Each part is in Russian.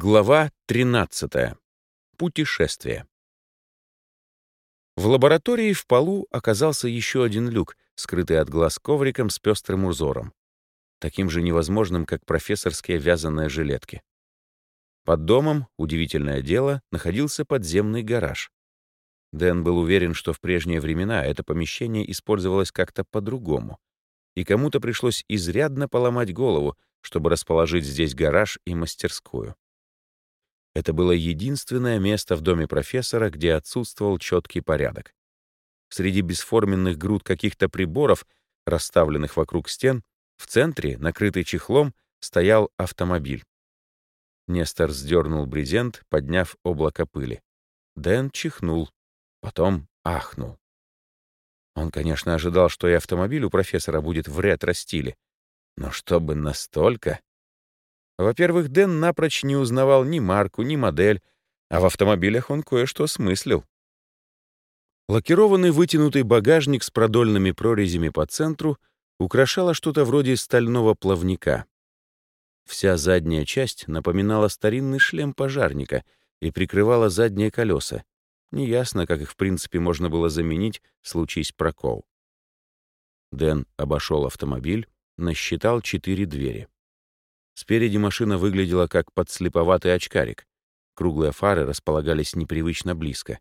Глава 13. Путешествие. В лаборатории в полу оказался еще один люк, скрытый от глаз ковриком с пестрым узором, таким же невозможным, как профессорские вязаные жилетки. Под домом, удивительное дело, находился подземный гараж. Дэн был уверен, что в прежние времена это помещение использовалось как-то по-другому, и кому-то пришлось изрядно поломать голову, чтобы расположить здесь гараж и мастерскую. Это было единственное место в доме профессора, где отсутствовал четкий порядок. Среди бесформенных груд каких-то приборов, расставленных вокруг стен, в центре, накрытый чехлом, стоял автомобиль. Нестор сдернул брезент, подняв облако пыли. Дэн чихнул, потом ахнул. Он, конечно, ожидал, что и автомобиль у профессора будет в ретро-стиле. Но чтобы настолько... Во-первых, Дэн напрочь не узнавал ни марку, ни модель, а в автомобилях он кое-что смыслил. Лакированный вытянутый багажник с продольными прорезями по центру украшало что-то вроде стального плавника. Вся задняя часть напоминала старинный шлем пожарника и прикрывала задние колеса. Неясно, как их в принципе можно было заменить, случись прокол. Дэн обошел автомобиль, насчитал четыре двери. Спереди машина выглядела как подслеповатый очкарик. Круглые фары располагались непривычно близко.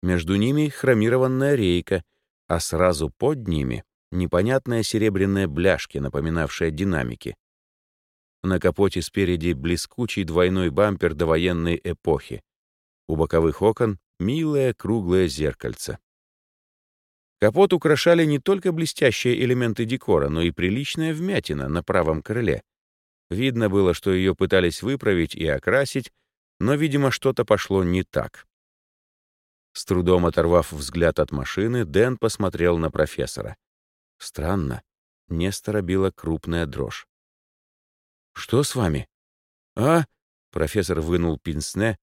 Между ними хромированная рейка, а сразу под ними непонятные серебряные бляшки, напоминавшие динамики. На капоте спереди блескучий двойной бампер довоенной эпохи. У боковых окон — милое круглое зеркальце. Капот украшали не только блестящие элементы декора, но и приличная вмятина на правом крыле, Видно было, что ее пытались выправить и окрасить, но, видимо, что-то пошло не так. С трудом оторвав взгляд от машины, Дэн посмотрел на профессора. Странно. Нестора била крупная дрожь. «Что с вами?» «А?» — профессор вынул пинсне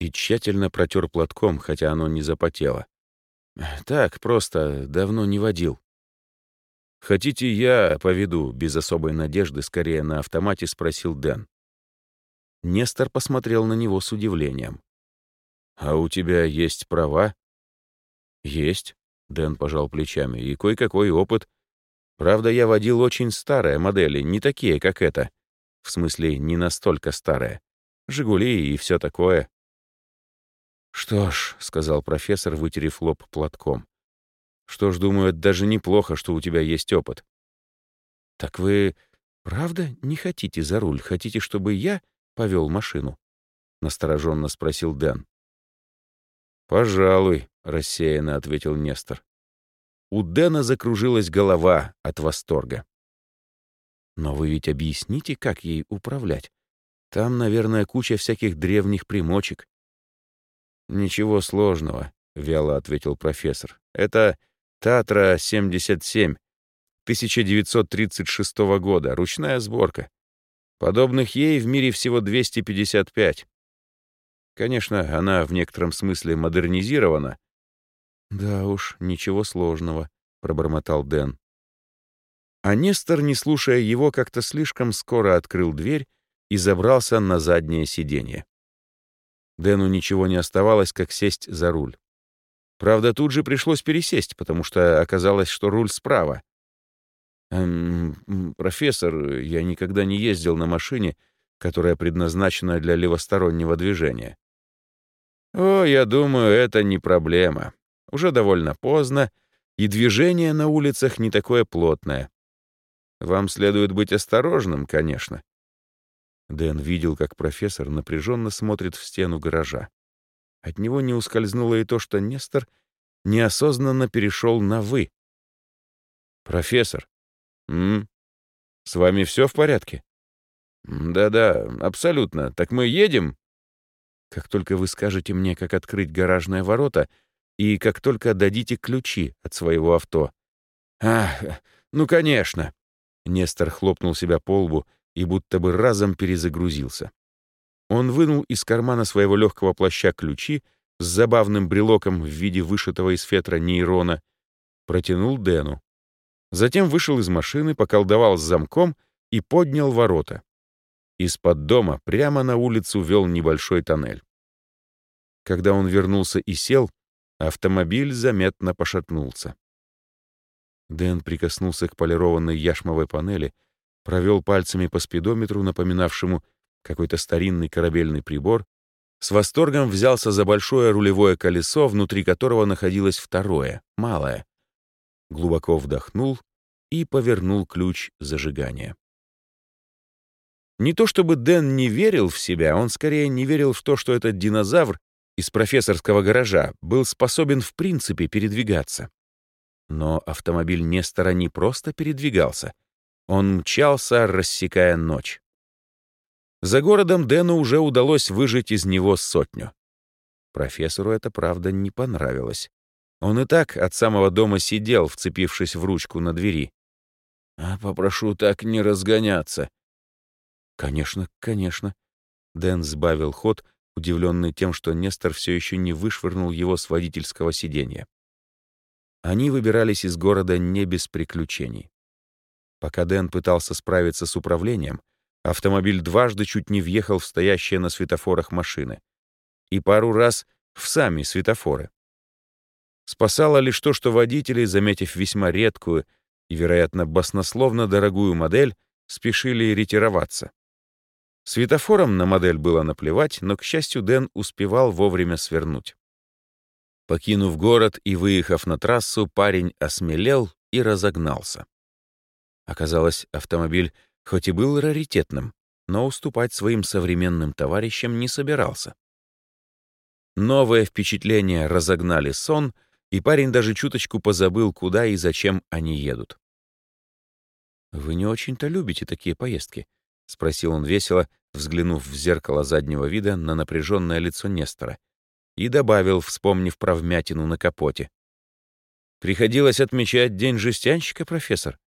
и тщательно протер платком, хотя оно не запотело. «Так, просто давно не водил». «Хотите, я поведу?» — без особой надежды, скорее на автомате спросил Дэн. Нестор посмотрел на него с удивлением. «А у тебя есть права?» «Есть», — Дэн пожал плечами, — «и кое-какой опыт. Правда, я водил очень старые модели, не такие, как эта. В смысле, не настолько старые. «Жигули» и все такое». «Что ж», — сказал профессор, вытерев лоб платком, что ж, думаю, это даже неплохо, что у тебя есть опыт. Так вы правда не хотите за руль? Хотите, чтобы я повел машину? Настороженно спросил Дэн. Пожалуй, рассеянно ответил Нестор. У Дэна закружилась голова от восторга. Но вы ведь объясните, как ей управлять. Там, наверное, куча всяких древних примочек. Ничего сложного, вяло ответил профессор. Это Татра-77, 1936 года, ручная сборка. Подобных ей в мире всего 255. Конечно, она в некотором смысле модернизирована. «Да уж, ничего сложного», — пробормотал Дэн. А Нестор, не слушая его, как-то слишком скоро открыл дверь и забрался на заднее сиденье. Дэну ничего не оставалось, как сесть за руль. Правда, тут же пришлось пересесть, потому что оказалось, что руль справа. «Эм, профессор, я никогда не ездил на машине, которая предназначена для левостороннего движения. О, я думаю, это не проблема. Уже довольно поздно, и движение на улицах не такое плотное. Вам следует быть осторожным, конечно. Дэн видел, как профессор напряженно смотрит в стену гаража. От него не ускользнуло и то, что Нестор неосознанно перешел на «вы». «Профессор, м? С вами все в порядке?» «Да-да, абсолютно. Так мы едем?» «Как только вы скажете мне, как открыть гаражные ворота, и как только дадите ключи от своего авто». «Ах, ну, конечно!» Нестор хлопнул себя по лбу и будто бы разом перезагрузился. Он вынул из кармана своего легкого плаща ключи с забавным брелоком в виде вышитого из фетра нейрона, протянул Дэну. Затем вышел из машины, поколдовал с замком и поднял ворота. Из-под дома прямо на улицу вел небольшой тоннель. Когда он вернулся и сел, автомобиль заметно пошатнулся. Дэн прикоснулся к полированной яшмовой панели, провел пальцами по спидометру, напоминавшему какой-то старинный корабельный прибор, с восторгом взялся за большое рулевое колесо, внутри которого находилось второе, малое. Глубоко вдохнул и повернул ключ зажигания. Не то чтобы Дэн не верил в себя, он скорее не верил в то, что этот динозавр из профессорского гаража был способен в принципе передвигаться. Но автомобиль Нестора не просто передвигался. Он мчался, рассекая ночь. За городом Дэну уже удалось выжить из него сотню. Профессору это, правда, не понравилось. Он и так от самого дома сидел, вцепившись в ручку на двери. «А попрошу так не разгоняться». «Конечно, конечно». Дэн сбавил ход, удивленный тем, что Нестор все еще не вышвырнул его с водительского сиденья. Они выбирались из города не без приключений. Пока Дэн пытался справиться с управлением, Автомобиль дважды чуть не въехал в стоящие на светофорах машины. И пару раз в сами светофоры. Спасало лишь то, что водители, заметив весьма редкую и, вероятно, баснословно дорогую модель, спешили ретироваться. Светофором на модель было наплевать, но, к счастью, Дэн успевал вовремя свернуть. Покинув город и выехав на трассу, парень осмелел и разогнался. Оказалось, автомобиль хоть и был раритетным, но уступать своим современным товарищам не собирался. Новые впечатления разогнали сон, и парень даже чуточку позабыл, куда и зачем они едут. «Вы не очень-то любите такие поездки?» — спросил он весело, взглянув в зеркало заднего вида на напряженное лицо Нестора, и добавил, вспомнив про вмятину на капоте. «Приходилось отмечать день жестянщика, профессор?»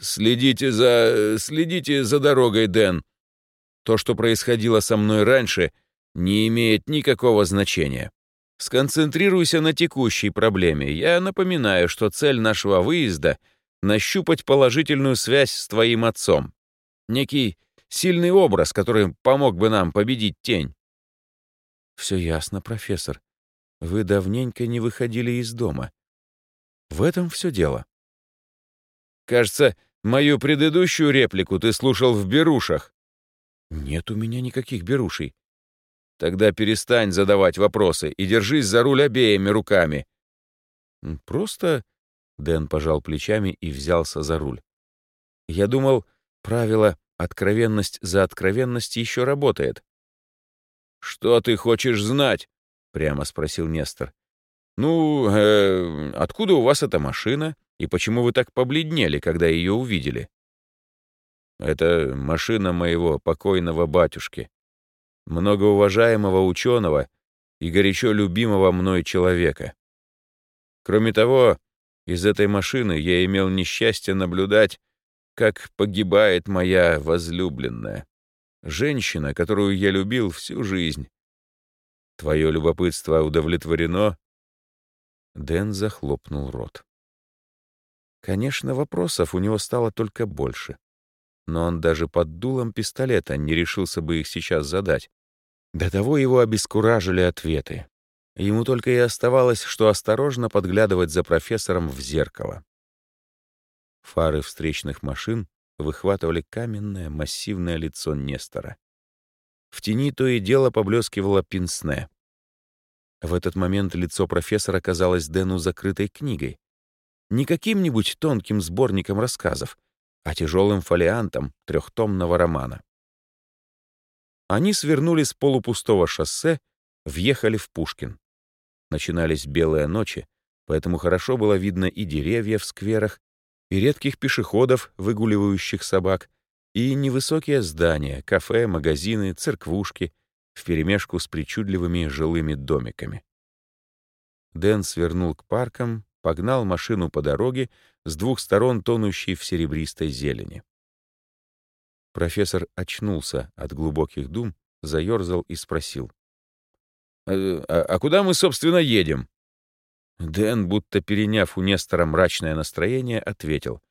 «Следите за... следите за дорогой, Дэн. То, что происходило со мной раньше, не имеет никакого значения. Сконцентрируйся на текущей проблеме. Я напоминаю, что цель нашего выезда — нащупать положительную связь с твоим отцом. Некий сильный образ, который помог бы нам победить тень». «Все ясно, профессор. Вы давненько не выходили из дома. В этом все дело». Кажется, мою предыдущую реплику ты слушал в берушах. Нет у меня никаких берушей. Тогда перестань задавать вопросы и держись за руль обеими руками. Просто... Дэн пожал плечами и взялся за руль. Я думал, правило «откровенность за откровенность» еще работает. «Что ты хочешь знать?» — прямо спросил Нестор. «Ну, э, откуда у вас эта машина? И почему вы так побледнели, когда ее увидели? Это машина моего покойного батюшки, многоуважаемого ученого и горячо любимого мной человека. Кроме того, из этой машины я имел несчастье наблюдать, как погибает моя возлюбленная, женщина, которую я любил всю жизнь. Твое любопытство удовлетворено?» Дэн захлопнул рот. Конечно, вопросов у него стало только больше. Но он даже под дулом пистолета не решился бы их сейчас задать. До того его обескуражили ответы. Ему только и оставалось, что осторожно подглядывать за профессором в зеркало. Фары встречных машин выхватывали каменное массивное лицо Нестора. В тени то и дело поблескивало пинсне. В этот момент лицо профессора казалось Дэну закрытой книгой, не каким-нибудь тонким сборником рассказов, а тяжелым фолиантом трехтомного романа. Они свернули с полупустого шоссе, въехали в Пушкин. Начинались белые ночи, поэтому хорошо было видно и деревья в скверах, и редких пешеходов, выгуливающих собак, и невысокие здания, кафе, магазины, церквушки, вперемешку с причудливыми жилыми домиками. Дэн свернул к паркам, погнал машину по дороге, с двух сторон тонущей в серебристой зелени. Профессор очнулся от глубоких дум, заерзал и спросил. «А, а, «А куда мы, собственно, едем?» Дэн, будто переняв у Нестора мрачное настроение, ответил.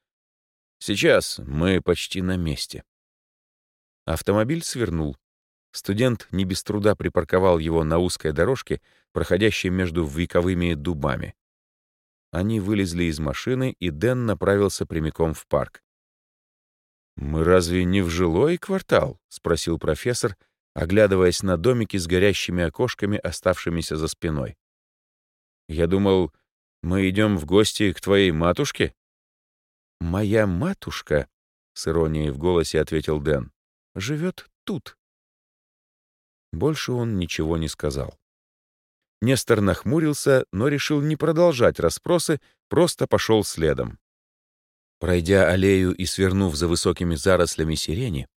«Сейчас мы почти на месте». Автомобиль свернул. Студент не без труда припарковал его на узкой дорожке, проходящей между вековыми дубами. Они вылезли из машины, и Дэн направился прямиком в парк. «Мы разве не в жилой квартал?» — спросил профессор, оглядываясь на домики с горящими окошками, оставшимися за спиной. «Я думал, мы идем в гости к твоей матушке?» «Моя матушка», — с иронией в голосе ответил Дэн, — «живет тут». Больше он ничего не сказал. Нестор нахмурился, но решил не продолжать расспросы, просто пошел следом. Пройдя аллею и свернув за высокими зарослями сирени,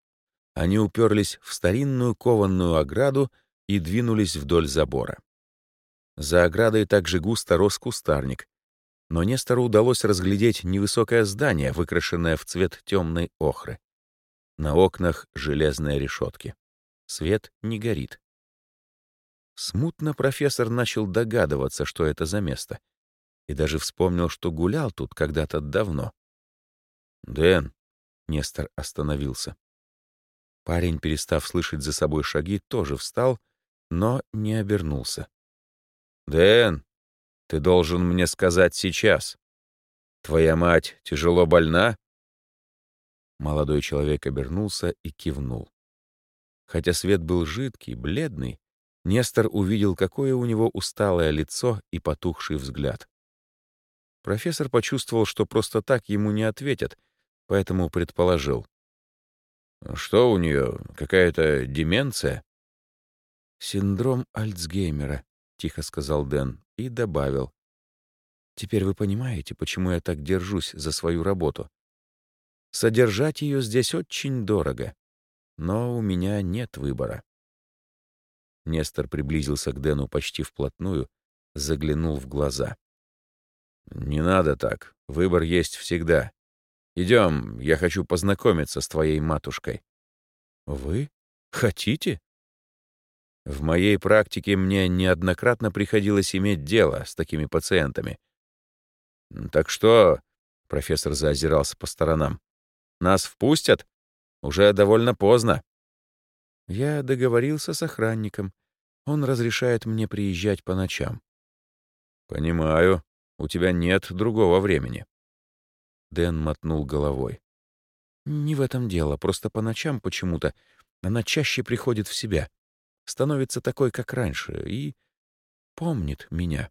они уперлись в старинную кованную ограду и двинулись вдоль забора. За оградой также густо рос кустарник, но Нестору удалось разглядеть невысокое здание, выкрашенное в цвет темной охры. На окнах железные решетки. Свет не горит. Смутно профессор начал догадываться, что это за место, и даже вспомнил, что гулял тут когда-то давно. «Дэн!» — Нестор остановился. Парень, перестав слышать за собой шаги, тоже встал, но не обернулся. «Дэн, ты должен мне сказать сейчас. Твоя мать тяжело больна?» Молодой человек обернулся и кивнул. Хотя свет был жидкий, бледный, Нестор увидел, какое у него усталое лицо и потухший взгляд. Профессор почувствовал, что просто так ему не ответят, поэтому предположил. «Что у нее? Какая-то деменция?» «Синдром Альцгеймера», — тихо сказал Дэн и добавил. «Теперь вы понимаете, почему я так держусь за свою работу. Содержать ее здесь очень дорого, но у меня нет выбора». Нестор приблизился к Дэну почти вплотную, заглянул в глаза. «Не надо так. Выбор есть всегда. Идем, я хочу познакомиться с твоей матушкой». «Вы? Хотите?» В моей практике мне неоднократно приходилось иметь дело с такими пациентами. «Так что...» — профессор заозирался по сторонам. «Нас впустят? Уже довольно поздно». Я договорился с охранником. Он разрешает мне приезжать по ночам. «Понимаю. У тебя нет другого времени». Дэн мотнул головой. «Не в этом дело. Просто по ночам почему-то она чаще приходит в себя, становится такой, как раньше, и помнит меня».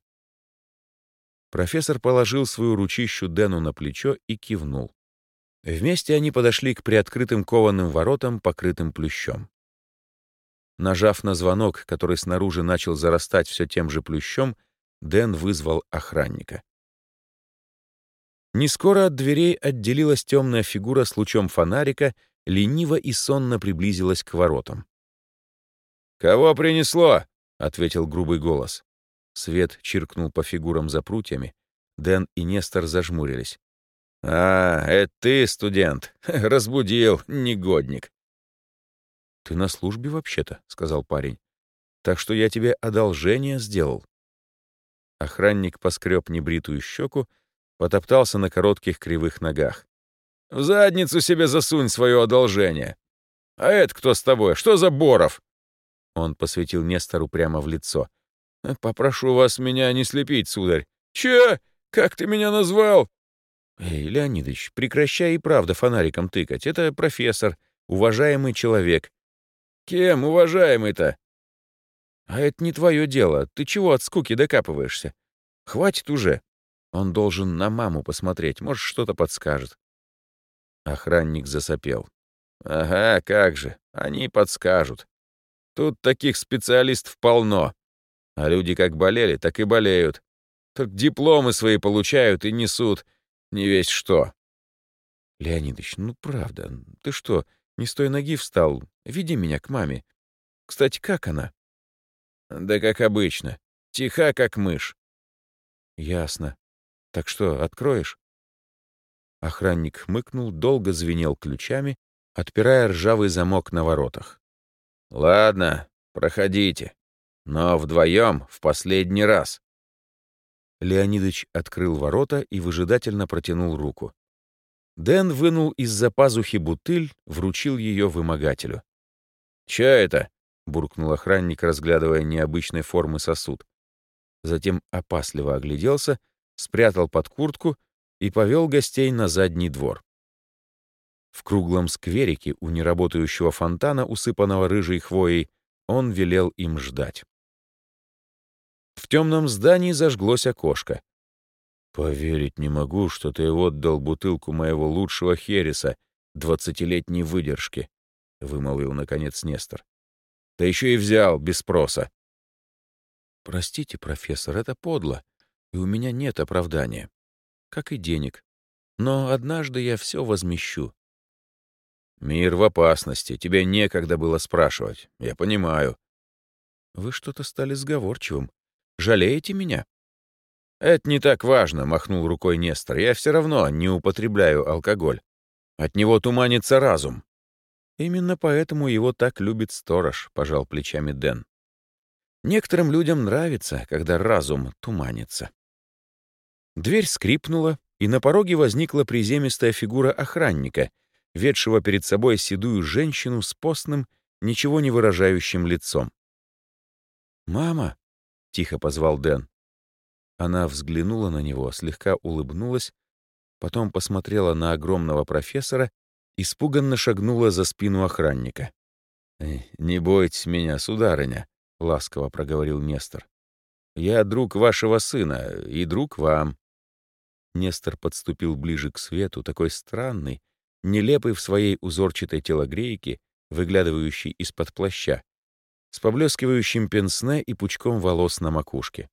Профессор положил свою ручищу Дэну на плечо и кивнул. Вместе они подошли к приоткрытым кованым воротам, покрытым плющом. Нажав на звонок, который снаружи начал зарастать все тем же плющом, Дэн вызвал охранника. Нескоро от дверей отделилась темная фигура с лучом фонарика, лениво и сонно приблизилась к воротам. «Кого принесло?» — ответил грубый голос. Свет чиркнул по фигурам за прутьями. Дэн и Нестор зажмурились. «А, это ты, студент. Разбудил, негодник. «Ты на службе вообще-то», — сказал парень. «Так что я тебе одолжение сделал». Охранник поскреб небритую щеку, потоптался на коротких кривых ногах. «В задницу себе засунь свое одолжение! А это кто с тобой? Что за Боров?» Он посветил Нестору прямо в лицо. «Попрошу вас меня не слепить, сударь». «Че? Как ты меня назвал?» «Эй, Леонидович, прекращай и правда фонариком тыкать. Это профессор, уважаемый человек. «Кем, уважаемый-то?» «А это не твое дело. Ты чего от скуки докапываешься? Хватит уже. Он должен на маму посмотреть, может, что-то подскажет». Охранник засопел. «Ага, как же, они подскажут. Тут таких специалистов полно. А люди как болели, так и болеют. Только дипломы свои получают и несут не весь что». «Леонидович, ну правда, ты что, не с той ноги встал. Веди меня к маме. Кстати, как она?» «Да как обычно. Тиха, как мышь». «Ясно. Так что, откроешь?» Охранник хмыкнул, долго звенел ключами, отпирая ржавый замок на воротах. «Ладно, проходите. Но вдвоем в последний раз». Леонидыч открыл ворота и выжидательно протянул руку. Дэн вынул из-за пазухи бутыль, вручил ее вымогателю. «Чё это?» — буркнул охранник, разглядывая необычной формы сосуд. Затем опасливо огляделся, спрятал под куртку и повел гостей на задний двор. В круглом скверике у неработающего фонтана, усыпанного рыжей хвоей, он велел им ждать. В темном здании зажглось окошко. «Поверить не могу, что ты отдал бутылку моего лучшего хереса двадцатилетней выдержки», — вымолвил, наконец, Нестор. «Да еще и взял, без спроса». «Простите, профессор, это подло, и у меня нет оправдания. Как и денег. Но однажды я все возмещу. «Мир в опасности. Тебе некогда было спрашивать. Я понимаю». «Вы что-то стали сговорчивым. Жалеете меня?» «Это не так важно», — махнул рукой Нестор. «Я все равно не употребляю алкоголь. От него туманится разум». «Именно поэтому его так любит сторож», — пожал плечами Дэн. «Некоторым людям нравится, когда разум туманится». Дверь скрипнула, и на пороге возникла приземистая фигура охранника — ведшего перед собой седую женщину с постным, ничего не выражающим лицом. «Мама!» — тихо позвал Дэн. Она взглянула на него, слегка улыбнулась, потом посмотрела на огромного профессора, испуганно шагнула за спину охранника. «Э, «Не бойтесь меня, сударыня», — ласково проговорил Нестор. «Я друг вашего сына и друг вам». Нестор подступил ближе к свету, такой странный, нелепый в своей узорчатой телогрейке, выглядывающей из-под плаща, с поблескивающим пенсне и пучком волос на макушке.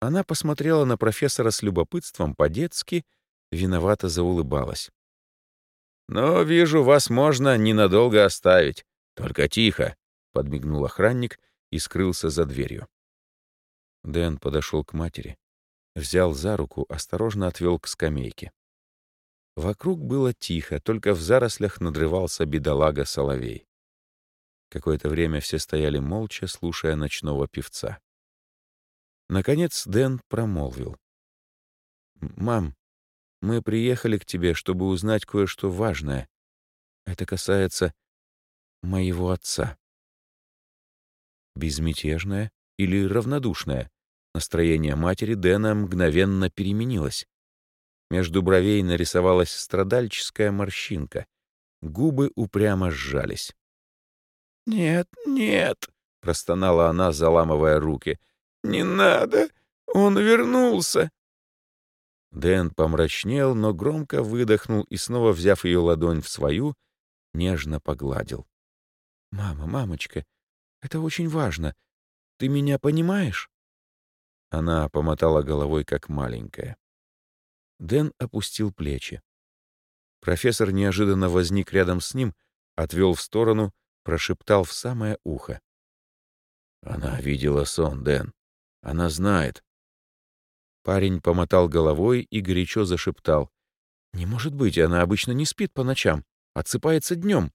Она посмотрела на профессора с любопытством по-детски, виновато заулыбалась. «Но, вижу, вас можно ненадолго оставить. Только тихо», — подмигнул охранник и скрылся за дверью. Дэн подошел к матери, взял за руку, осторожно отвел к скамейке. Вокруг было тихо, только в зарослях надрывался бедолага Соловей. Какое-то время все стояли молча, слушая ночного певца. Наконец Дэн промолвил. «Мам, мы приехали к тебе, чтобы узнать кое-что важное. Это касается моего отца». Безмятежное или равнодушное настроение матери Дэна мгновенно переменилось. Между бровей нарисовалась страдальческая морщинка. Губы упрямо сжались. «Нет, нет», — простонала она, заламывая руки. «Не надо! Он вернулся!» Дэн помрачнел, но громко выдохнул и, снова взяв ее ладонь в свою, нежно погладил. «Мама, мамочка, это очень важно. Ты меня понимаешь?» Она помотала головой, как маленькая. Дэн опустил плечи. Профессор неожиданно возник рядом с ним, отвел в сторону, прошептал в самое ухо. «Она видела сон, Дэн. Она знает». Парень помотал головой и горячо зашептал. «Не может быть, она обычно не спит по ночам, отсыпается днем.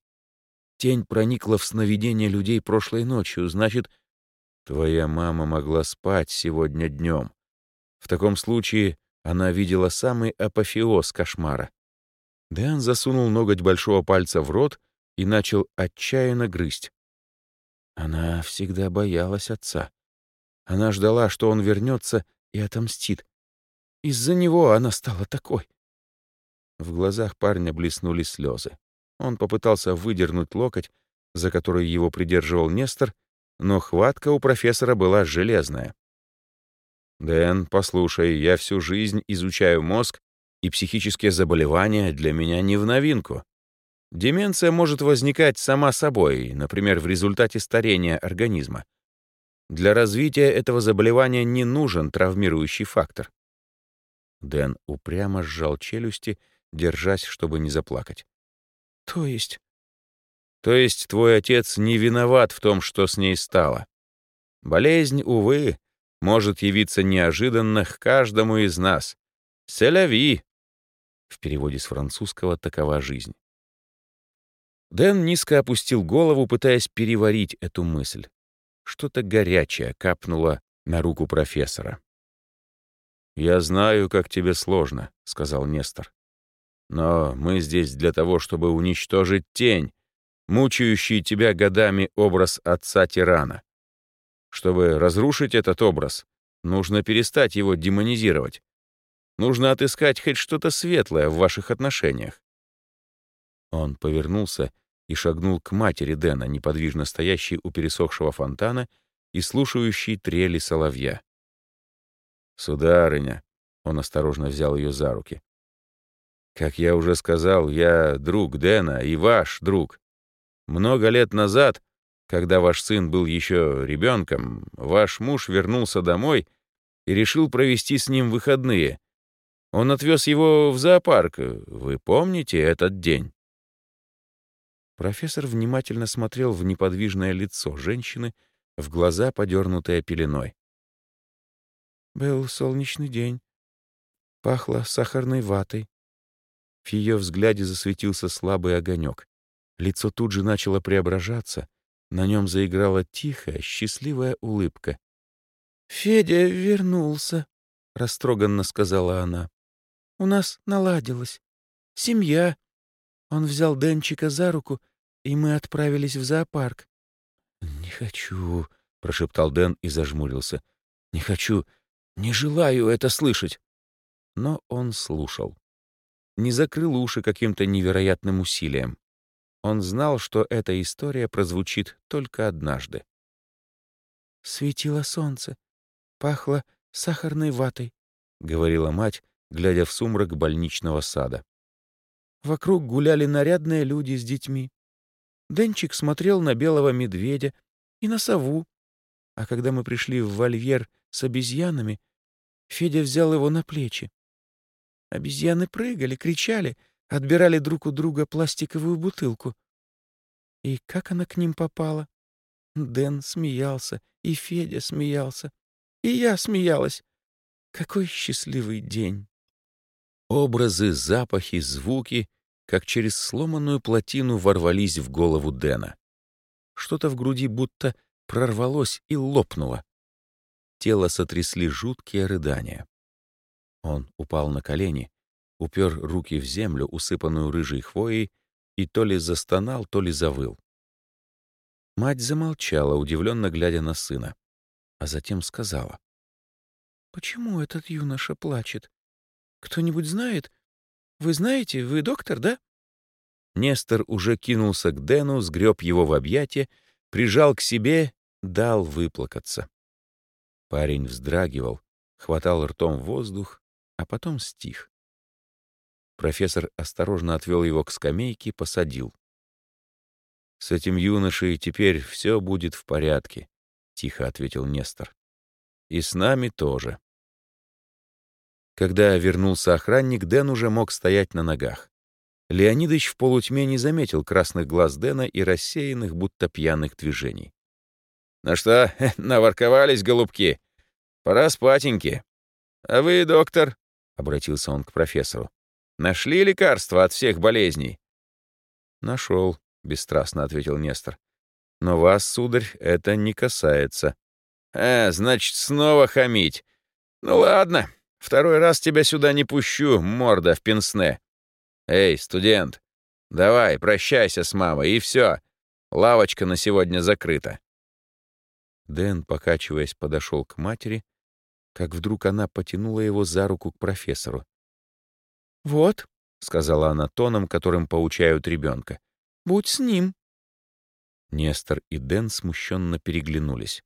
Тень проникла в сновидение людей прошлой ночью, значит, твоя мама могла спать сегодня днем. В таком случае она видела самый апофеоз кошмара. Дэн засунул ноготь большого пальца в рот и начал отчаянно грызть. Она всегда боялась отца. Она ждала, что он вернется и отомстит. Из-за него она стала такой. В глазах парня блеснули слезы. Он попытался выдернуть локоть, за который его придерживал Нестор, но хватка у профессора была железная. «Дэн, послушай, я всю жизнь изучаю мозг, и психические заболевания для меня не в новинку. Деменция может возникать сама собой, например, в результате старения организма. Для развития этого заболевания не нужен травмирующий фактор». Дэн упрямо сжал челюсти, держась, чтобы не заплакать. «То есть?» «То есть твой отец не виноват в том, что с ней стало. Болезнь, увы, может явиться неожиданно к каждому из нас. «Селяви!» В переводе с французского «такова жизнь». Дэн низко опустил голову, пытаясь переварить эту мысль. Что-то горячее капнуло на руку профессора. «Я знаю, как тебе сложно», — сказал Нестор. Но мы здесь для того, чтобы уничтожить тень, мучающий тебя годами образ отца-тирана. Чтобы разрушить этот образ, нужно перестать его демонизировать. Нужно отыскать хоть что-то светлое в ваших отношениях. Он повернулся и шагнул к матери Дэна, неподвижно стоящей у пересохшего фонтана и слушающей трели соловья. «Сударыня», — он осторожно взял ее за руки, «как я уже сказал, я друг Дэна и ваш друг. Много лет назад, когда ваш сын был еще ребенком, ваш муж вернулся домой и решил провести с ним выходные. Он отвез его в зоопарк. Вы помните этот день?» Профессор внимательно смотрел в неподвижное лицо женщины, в глаза, подернутые пеленой. Был солнечный день. Пахло сахарной ватой. В ее взгляде засветился слабый огонек. Лицо тут же начало преображаться. На нем заиграла тихая, счастливая улыбка. «Федя вернулся», — растроганно сказала она. «У нас наладилось. Семья, он взял Денчика за руку, и мы отправились в зоопарк. «Не хочу», — прошептал Дэн и зажмурился. «Не хочу, не желаю это слышать». Но он слушал. Не закрыл уши каким-то невероятным усилием. Он знал, что эта история прозвучит только однажды. «Светило солнце, пахло сахарной ватой», — говорила мать, глядя в сумрак больничного сада. Вокруг гуляли нарядные люди с детьми. Денчик смотрел на белого медведя и на сову. А когда мы пришли в вольер с обезьянами, Федя взял его на плечи. Обезьяны прыгали, кричали, отбирали друг у друга пластиковую бутылку. И как она к ним попала? Дэн смеялся, и Федя смеялся, и я смеялась. Какой счастливый день! Образы, запахи, звуки, как через сломанную плотину, ворвались в голову Дэна. Что-то в груди будто прорвалось и лопнуло. Тело сотрясли жуткие рыдания. Он упал на колени, упер руки в землю, усыпанную рыжей хвоей, и то ли застонал, то ли завыл. Мать замолчала, удивленно глядя на сына, а затем сказала. «Почему этот юноша плачет? Кто-нибудь знает? Вы знаете, вы доктор, да?» Нестор уже кинулся к Дэну, сгреб его в объятия, прижал к себе, дал выплакаться. Парень вздрагивал, хватал ртом воздух, а потом стих. Профессор осторожно отвел его к скамейке, посадил. «С этим юношей теперь все будет в порядке», — тихо ответил Нестор. «И с нами тоже». Когда вернулся охранник, Дэн уже мог стоять на ногах. Леонидыч в полутьме не заметил красных глаз Дэна и рассеянных, будто пьяных движений. «Ну что, наворковались, голубки? Пора спатеньки. А вы, доктор?» — обратился он к профессору. «Нашли лекарство от всех болезней?» «Нашел», — бесстрастно ответил Нестор. «Но вас, сударь, это не касается». «А, значит, снова хамить. Ну ладно, Второй раз тебя сюда не пущу, морда в пенсне. Эй, студент, давай, прощайся с мамой, и все. Лавочка на сегодня закрыта. Дэн, покачиваясь, подошел к матери, как вдруг она потянула его за руку к профессору. «Вот», — сказала она тоном, которым поучают ребенка, — «будь с ним». Нестор и Дэн смущенно переглянулись.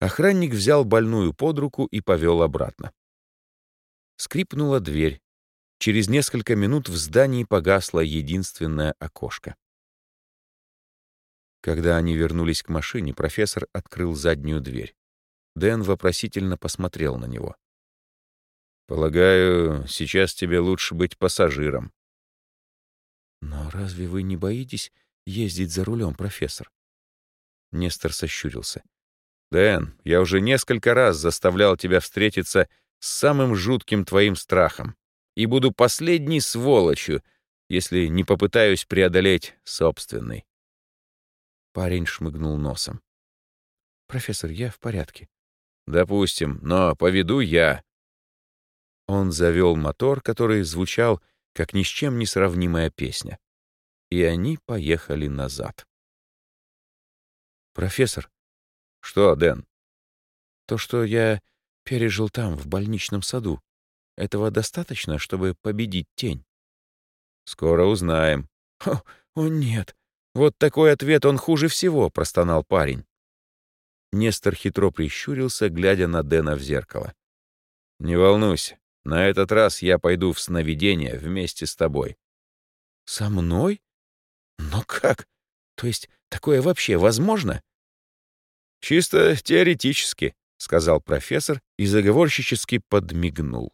Охранник взял больную под руку и повел обратно. Скрипнула дверь. Через несколько минут в здании погасло единственное окошко. Когда они вернулись к машине, профессор открыл заднюю дверь. Дэн вопросительно посмотрел на него. «Полагаю, сейчас тебе лучше быть пассажиром». «Но разве вы не боитесь ездить за рулем, профессор?» Нестор сощурился. «Дэн, я уже несколько раз заставлял тебя встретиться с самым жутким твоим страхом и буду последней сволочью, если не попытаюсь преодолеть собственный. Парень шмыгнул носом. «Профессор, я в порядке». «Допустим, но поведу я». Он завел мотор, который звучал как ни с чем не сравнимая песня. И они поехали назад. «Профессор». «Что, Дэн?» «То, что я пережил там, в больничном саду, этого достаточно, чтобы победить тень?» «Скоро узнаем». «О, о нет! Вот такой ответ он хуже всего», — простонал парень. Нестор хитро прищурился, глядя на Дэна в зеркало. «Не волнуйся, на этот раз я пойду в сновидение вместе с тобой». «Со мной? Но как? То есть такое вообще возможно?» «Чисто теоретически», — сказал профессор и заговорщически подмигнул.